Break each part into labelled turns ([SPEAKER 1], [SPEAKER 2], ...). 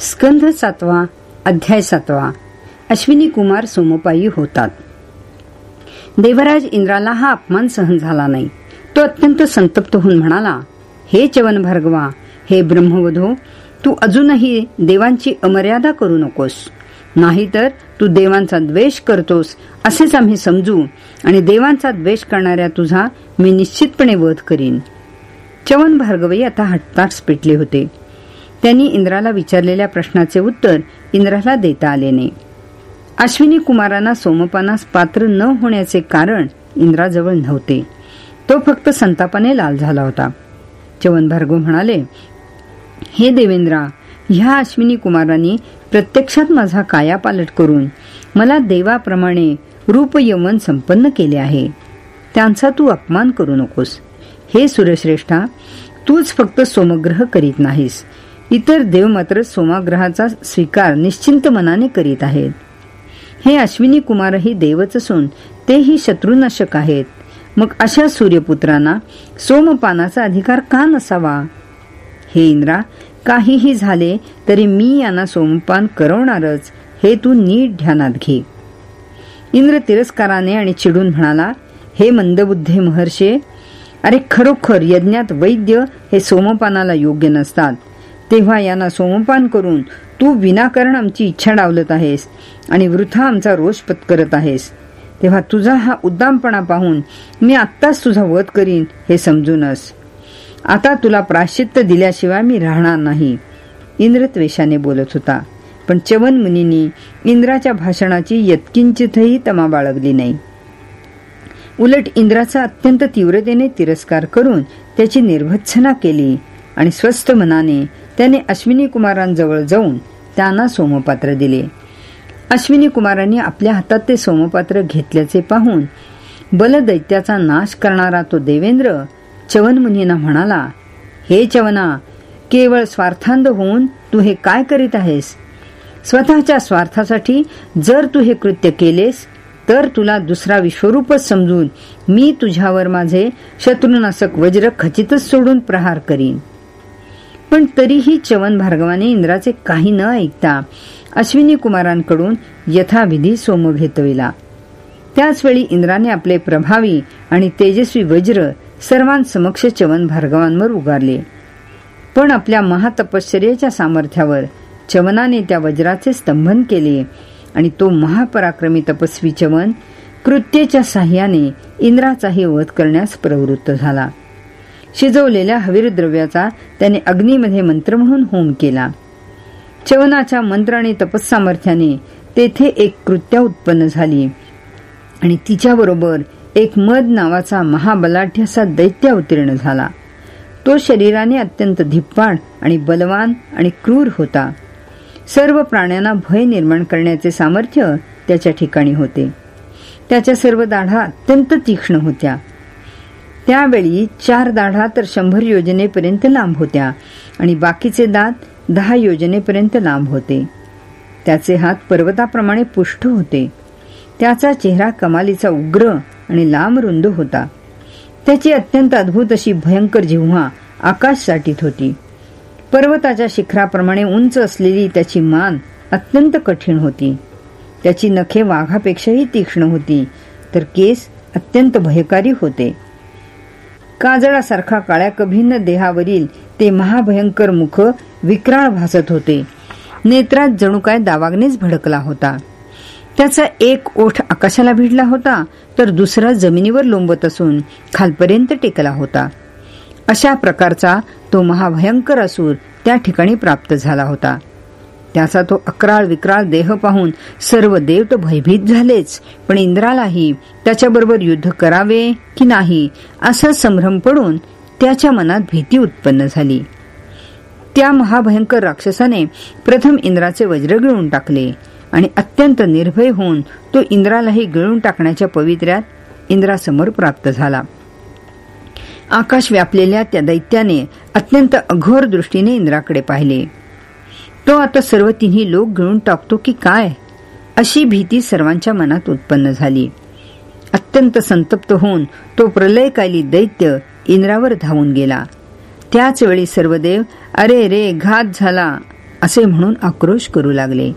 [SPEAKER 1] स्कंध सातवा अध्याय सातवा. अश्विनी कुमार सोमोपायी होतात. देवराज इंद्राला हा अपमान सहन झाला नाही. तो अत्यंत संतप्त होऊन म्हणाला हे चवन भार्गवा हे ब्रह्मवधो तू अजूनही देवांची अमर्यादा करू नकोस. नाहीतर तू देवांचा द्वेष करतोस असेच आम्ही समजू आणि देवांचा द्वेष करणाऱ्या तुझा मी निश्चितपणे वध करीन. चवन भार्गवही आता हट्टाच पेटले होते. त्यांनी इंद्राला विचारलेल्या प्रश्नाचे उत्तर इंद्राला देता आले नाही. अश्विनी कुमारांना सोमपानास पात्र न होण्याचे कारण इंद्राजवळ नव्हते. तो फक्त संतापाने लाल झाला होता. चवन भार्गव म्हणाले हे देवेंद्रा ह्या अश्विनी कुमारांनी प्रत्यक्षात माझा कायापालट करून मला देवाप्रमाणे रूप यवन संपन्न केले आहे. त्यांचा तू अपमान करू नकोस. हे सूर्यश्रेष्ठा तूच फक्त सोमग्रह करीत नाहीस. इतर देव मात्र सोमाग्रहाचा स्वीकार निश्चिंत मनाने करीत आहेत. हे अश्विनी कुमारही देवच असून तेही शत्रुनाशक आहेत. मग अशा सूर्यपुत्रांना सोमपानाचा अधिकार का नसावा? हे इंद्रा काहीही झाले तरी मी यांना सोमपान करवणारच हे तू नीट ध्यानात घे. इंद्र तिरस्काराने आणि चिडून म्हणाला हे मंदबुद्धे महर्षे अरे खरोखर यज्ञात वैद्य हे सोमपानाला योग्य नसतात. तेव्हा यांना सोमपान करून तू विनाकारण आमची इच्छा डावलत आहेस आणि वृथा आमचा रोष पत्करत आहेस. तेव्हा तुझा हा उद्दामपणा पाहून मी आत्ताच तुझा वध करीन हे समजूनच. आता तुला प्राश्चित्य दिल्याशिवाय मी राहणार नाही. इंद्रत्वेषाने बोलत होता. पण चवन मुनींनी इंद्राच्या भाषणाची यत्किंचितही तमा बाळगली नाही. उलट इंद्राचा अत्यंत तीव्रतेने तिरस्कार करून त्याची निर्भत्सना केली आणि स्वस्थ मनाने त्याने अश्विनी कुमारांजवळ जाऊन त्यांना सोमपात्र दिले. अश्विनी कुमारांनी आपल्या हातात ते सोमपात्र घेतल्याचे पाहून बलदैत्याचा नाश करणारा तो देवेंद्र चवनमुनींना म्हणाला हे चवना केवळ स्वार्थांध होऊन तू हे काय करीत आहेस? स्वतःच्या स्वार्थासाठी जर तू हे कृत्य केलेस तर तुला दुसरा विश्वरूपच समजून मी तुझ्यावर माझे शत्रुनाशक वज्र खचितच सोडून प्रहार करीन. पण तरीही चवन भार्गवाने इंद्राचे काही न ऐकता अश्विनी कुमारांकडून यथाविधी सोम घेतविला. त्याचवेळी इंद्राने आपले प्रभावी आणि तेजस्वी वज्र सर्वांसमक्ष चवन भार्गवांवर उगारले. पण आपल्या महातपश्चर्याच्या सामर्थ्यावर चवनाने त्या वज्राचे स्तंभन केले आणि तो महापराक्रमी तपस्वी चवन कृत्येच्या साह्याने इंद्राचाही वध करण्यास प्रवृत्त झाला. शिजवलेल्या हवीर द्रव्याचा त्याने अग्नीमध्ये मंत्र म्हणून होम केला. चवनाच्या मंत्र आणि तपस्सामर्थ्याने तेथे एक कृत्या उत्पन्न झाली. आणि तिच्याबरोबर एक मद नावाचा महाबलाढ्याचा दैत्य अवतीर्ण झाला. तो शरीराने अत्यंत धिप्पाड आणि बलवान आणि क्रूर होता. सर्व प्राण्यांना भय निर्माण करण्याचे सामर्थ्य त्याच्या ठिकाणी होते. त्याच्या सर्व दाढा अत्यंत तीक्ष्ण होत्या. त्यावेळी चार दाढा तर शंभर योजनेपर्यंत लांब होत्या आणि बाकीचे दात दहा योजनेपर्यंत लांब होते. त्याचे हात पर्वताप्रमाणे पुष्ट होते. त्याचा चेहरा कमालीचा उग्र आणि लांब रुंद होता. त्याची अत्यंत अद्भुत अशी भयंकर जिव्हा आकाश साठीत होती. पर्वताच्या शिखराप्रमाणे उंच असलेली त्याची मान अत्यंत कठीण होती. त्याची नखे वाघापेक्षाही तीक्ष्ण होती तर केस अत्यंत भयकारी होते. काजळासारखा काळ्या कभिन्न देहावरील ते महाभयंकर मुख विक्राळ भासत होते. नेत्रात जणू काय दावागनेच भडकला होता. त्याचा एक ओठ आकाशाला भिडला होता तर दुसरा जमिनीवर लोंबत असून खालपर्यंत टेकला होता. अशा प्रकारचा तो महाभयंकर असूर त्या ठिकाणी प्राप्त झाला होता. त्याचा तो अकराळ विक्राळ देह पाहून सर्व देव तर भयभीत झालेच पण इंद्रालाही त्याच्याबरोबर युद्ध करावे की नाही असा संभ्रम पडून त्याच्या मनात भीती उत्पन्न झाली. त्या महाभयंकर राक्षसाने प्रथम इंद्राचे वज्र गिळून टाकले आणि अत्यंत निर्भय होऊन तो इंद्रालाही गिळून टाकण्याच्या पवित्र्यात इंद्रासमोर प्राप्त झाला. आकाश व्यापलेल्या त्या दैत्याने अत्यंत अघोर दृष्टीने इंद्राकडे पाहिले. तो आता सर्व तिन्ही लोक गिळून टाकतो की काय? अशी भीती सर्वांच्या मनात उत्पन्न झाली. अत्यंत संतप्त होऊन तो प्रलयकाली दैत्य इंद्रावर धावून गेला. त्याच वेळी सर्व देव अरे रे घात झाला असे म्हणून आक्रोश करू लागले.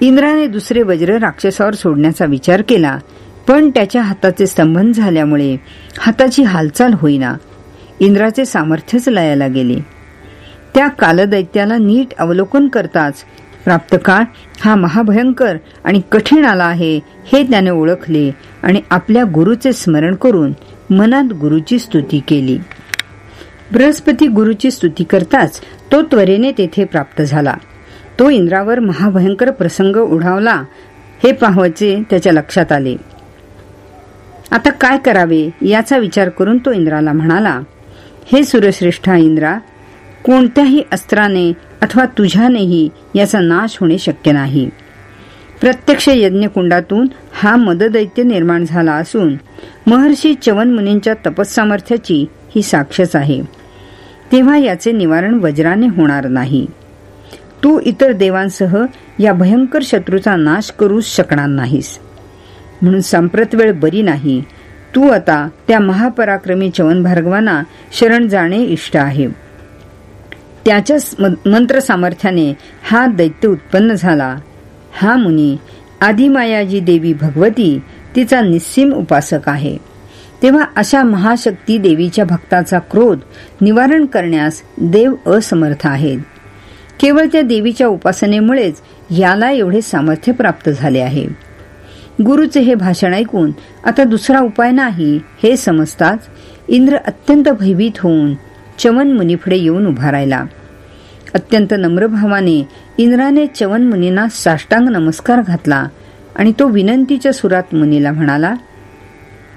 [SPEAKER 1] इंद्राने दुसरे वज्र राक्षसावर सोडण्याचा विचार केला पण त्याच्या हाताचे स्तंभन झाल्यामुळे हाताची हालचाल होईना. इंद्राचे सामर्थ्यच लयाला गेले. त्या कालदैत्याला नीट अवलोकन करताच प्राप्त काळ हा महाभयंकर आणि कठीण आला आहे हे त्याने ओळखले आणि आपल्या गुरुचे स्मरण करून मनात गुरुची स्तुती केली. बृहस्पती गुरुची स्तुती करताच तो त्वरेने तेथे प्राप्त झाला. तो इंद्रावर महाभयंकर प्रसंग उडावला हे पाहायचे त्याच्या लक्षात आले. आता काय करावे याचा विचार करून तो इंद्राला म्हणाला हे सूर्यश्रेष्ठा इंद्रा कोणत्याही अस्त्राने अथवा तुझ्यानेही याचा नाश होणे शक्य नाही. प्रत्यक्ष यज्ञकुंडातून हा मददैत्य निर्माण झाला असून महर्षी चवन मुनींच्या तपसामर्थ्याची ही साक्षच आहे. तेव्हा याचे निवारण वज्राने होणार नाही. तू इतर देवांसह या भयंकर शत्रूचा नाश करूच शकणार नाहीस. म्हणून संप्रत वेळ बरी नाही. तू आता त्या महापराक्रमी चवन भार्गवांना शरण जाणे इष्ट आहे. त्याच्याच मंत्र सामर्थ्याने हा दैत्य उत्पन्न झाला. हा मुनी आदिमायाजी देवी भगवती तिचा निस्सीम उपासक आहे. तेव्हा अशा महाशक्ती देवीच्या भक्ताचा क्रोध निवारण करण्यास देव असमर्थ आहेत. केवळ त्या देवीच्या उपासनेमुळेच याला एवढे सामर्थ्य प्राप्त झाले आहे. गुरुचे हे भाषण ऐकून आता दुसरा उपाय नाही हे समजताच इंद्र अत्यंत भयभीत होऊन चवन मुनीपुढे येऊन उभा राहिला. अत्यंत नम्र भावाने इंद्राने चवन मुनींना साष्टांग नमस्कार घातला आणि तो विनंतीच्या सुरात मुनीला म्हणाला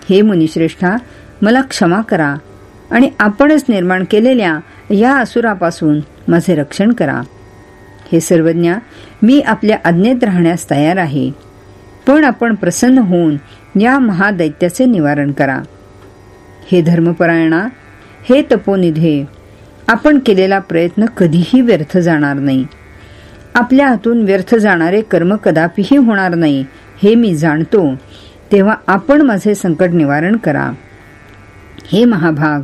[SPEAKER 1] हे मुनिश्रेष्ठा मला क्षमा करा आणि आपणच निर्माण केलेल्या या असुरापासून माझे रक्षण करा. हे सर्वज्ञा मी आपल्या आज्ञेत राहण्यास तयार आहे. पण आपण प्रसन्न होऊन या महादैत्याचे निवारण करा. हे धर्मपरायणा हे तपोनिधे आपण केलेला प्रयत्न कधीही व्यर्थ जाणार नाही. आपल्या हातून व्यर्थ जाणारे कर्म कदापिही होणार नाही हे मी जाणतो. तेव्हा आपण माझे संकट निवारण करा. हे महाभाग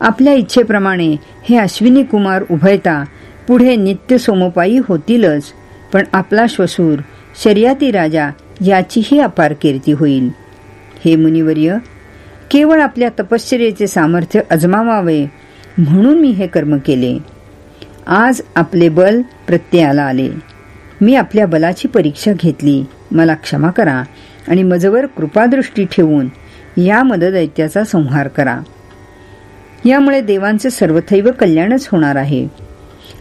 [SPEAKER 1] आपल्या इच्छेप्रमाणे हे अश्विनी कुमार उभयता पुढे नित्य सोमोपायी होतीलच पण आपला श्वसूर शर्याती राजा याचीही अपार कीर्ती होईल. हे मुनिवर्य केवळ आपल्या तपश्चर्याचे सामर्थ्य अजमावावे म्हणून मी हे कर्म केले. आज आपले बल प्रत्ययाला आले. मी आपल्या बलाची परीक्षा घेतली. मला क्षमा करा आणि मजवर कृपादृष्टी ठेवून या मददैत्याचा संहार करा. यामुळे देवांचे सर्वथैव कल्याणच होणार आहे.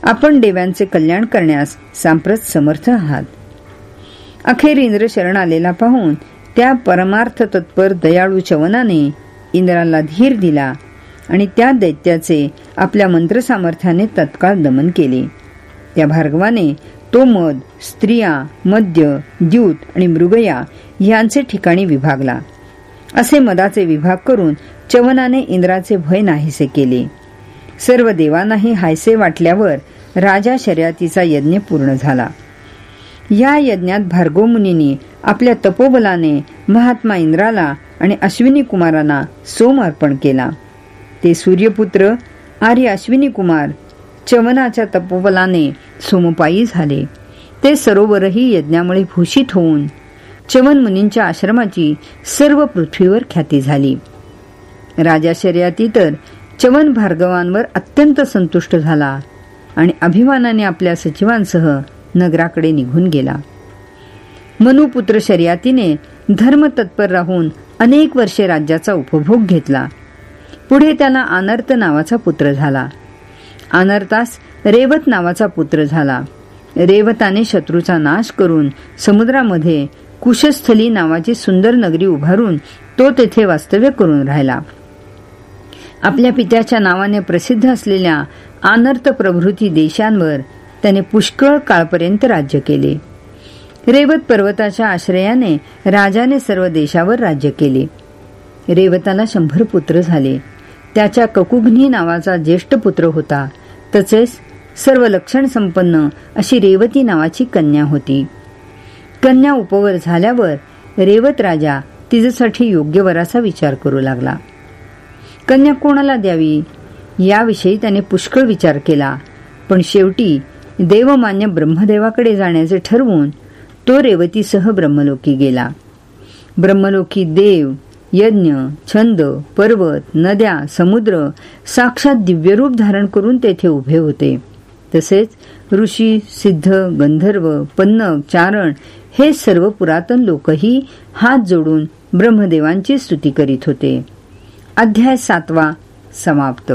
[SPEAKER 1] आपण देवांचे कल्याण करण्यास सांप्रत समर्थ आहात. अखेर इंद्र शरण आलेला पाहून त्या परमार्थ तत्पर दयाळू चवनाने इंद्राला धीर दिला आणि त्या दैत्याचे आपल्या मंत्र सामर्थ्याने तत्काळ दमन केले. त्या भार्गवाने तो मध स्त्रिया मद्य द्यूत आणि मृगया यांचे ठिकाणी विभागला. असे मदाचे विभाग करून चवनाने इंद्राचे भय नाहीसे केले. सर्व देवांनाही हायसे वाटल्यावर राजा शर्यातीचा यज्ञ पूर्ण झाला. या यज्ञात भार्गव आपल्या तपोबलाने महात्मा इंद्राला आणि अश्विनी कुमारांना सोम अर्पण केला. ते सूर्यपुत्र आर्य अश्विनी कुमार चवनाच्या तपोबलाने सोमपायी झाले. ते सरोवरही यज्ञामुळे भूषित होऊन चवन मुनींच्या आश्रमाची सर्व पृथ्वीवर ख्याती झाली. राजा शर्याती तर चवन भार्गवांवर अत्यंत संतुष्ट झाला आणि अभिमानाने आपल्या सचिवांसह नगराकडे निघून गेला. मनुपुत्र शर्यातीने धर्म तत्पर राहून अनेक वर्षे राज्याचा उपभोग घेतला. पुढे त्याला अनर्त नावाचा पुत्र झाला. अनर्थास रेवत नावाचा पुत्र झाला. रेवताने शत्रूचा नाश करून समुद्रामध्ये कुशस्थली नावाची सुंदर नगरी उभारून तो तेथे वास्तव्य करून राहिला. आपल्या पित्याच्या नावाने प्रसिद्ध असलेल्या अनर्थ प्रभृती देशांवर त्याने पुष्कळ काळपर्यंत राज्य केले. रेवत पर्वताच्या आश्रयाने राजाने सर्व देशावर राज्य केले. रेवताला शंभर पुत्र झाले. त्याच्या ककुघ्नी नावाचा ज्येष्ठ पुत्र होता. तसेच सर्व लक्षण संपन्न अशी रेवती नावाची कन्या होती. कन्या उपवर झाल्यावर रेवत राजा तिच्यासाठी योग्य वराचा विचार करू लागला. कन्या कोणाला द्यावी? याविषयी त्याने पुष्कळ विचार केला. पण शेवटी देवमान्य ब्रह्मदेवाकडे जाण्याचे ठरवून तो रेवतीसह ब्रह्मलोकी गेला. ब्रह्मलोकी देव यज्ञ छंद पर्वत नद्या समुद्र साक्षात दिव्यरूप धारण करून तेथे उभे होते. तसेच ऋषी सिद्ध गंधर्व पन्नग चारण हे सर्व पुरातन लोकही हात जोडून ब्रह्मदेवांची स्तुती करीत होते. अध्याय सातवा समाप्त.